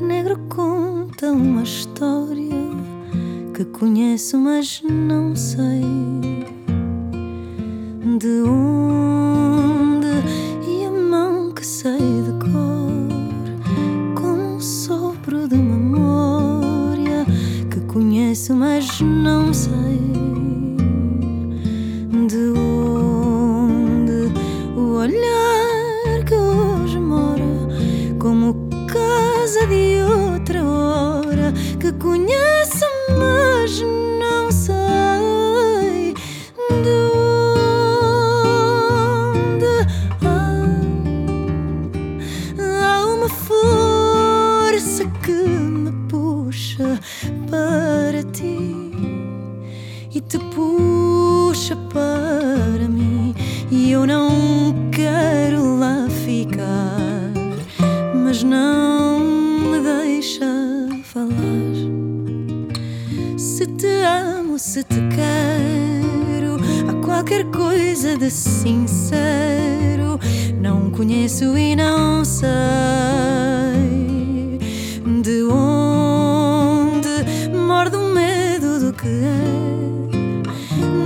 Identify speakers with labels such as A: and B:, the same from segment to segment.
A: Negro conta uma história que conheço, mas não sei de onde. E a mão que sei de cor, com um sopro de memória que conheço, mas não sei. Conheço, mas não sei de onde há, há uma força que me puxa para ti e te puxa para mim. E eu não Se te amo, se te quero, há qualquer coisa de sincero. Não conheço e não sei de onde morde o medo do que é.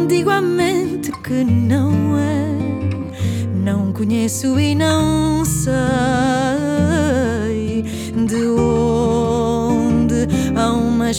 A: Digo à mente que não é. Não conheço e não sei de onde há uma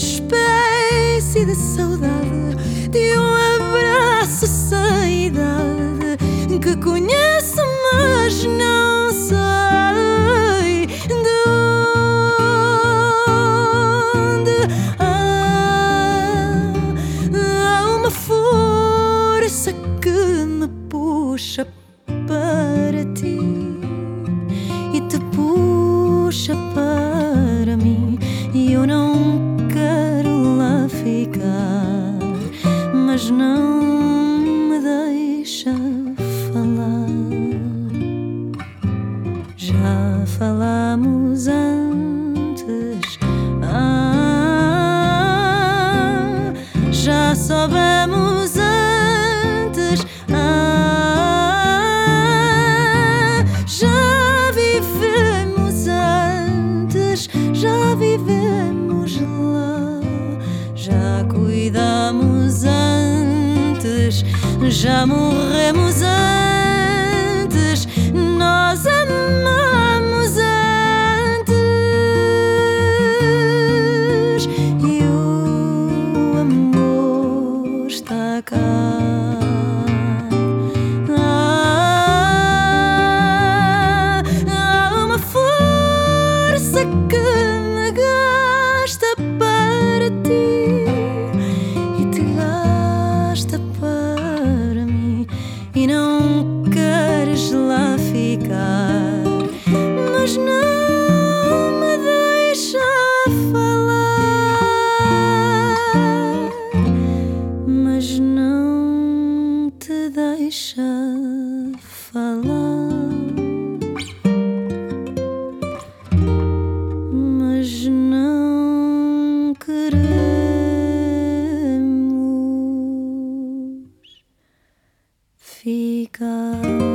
A: para mim e eu não quero lá ficar, mas não já morremos antes, queremos ficar.